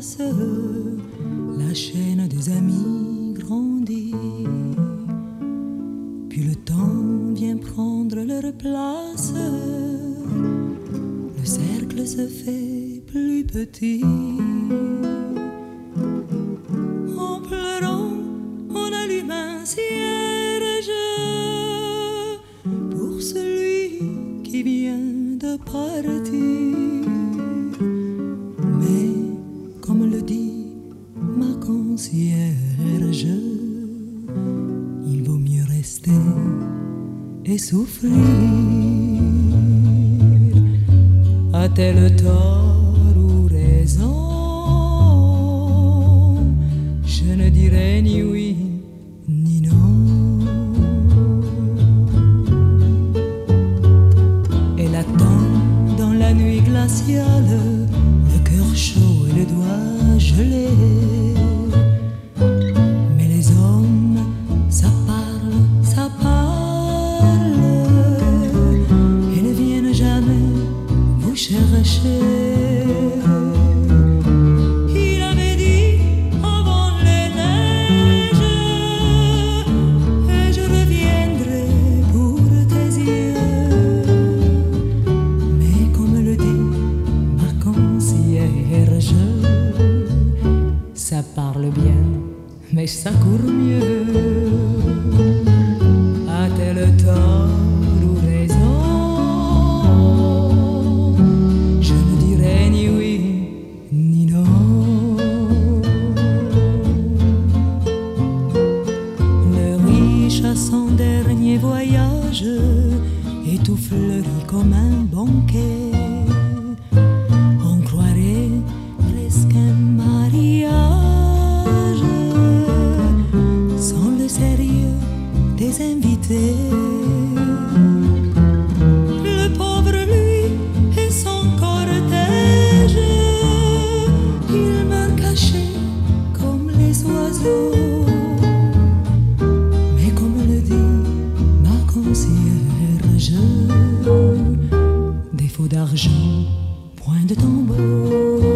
la chaîne des amis grandit. Puis le temps vient prendre leur place, le cercle se fait plus petit. En pleurant, on allume un cierge pour celui qui vient de partir. Et souffrir. A-t-elle tort ou raison? Je ne dirai ni oui ni non. Elle attend dans la nuit glaciale, le cœur chaud et le doigt gelé. Ça parle bien, mais ça court mieux. Et tout fleuri comme un banquet. On croirait presque un mariage sans le sérieux des invités. Défaut d'argent, point de tombeau.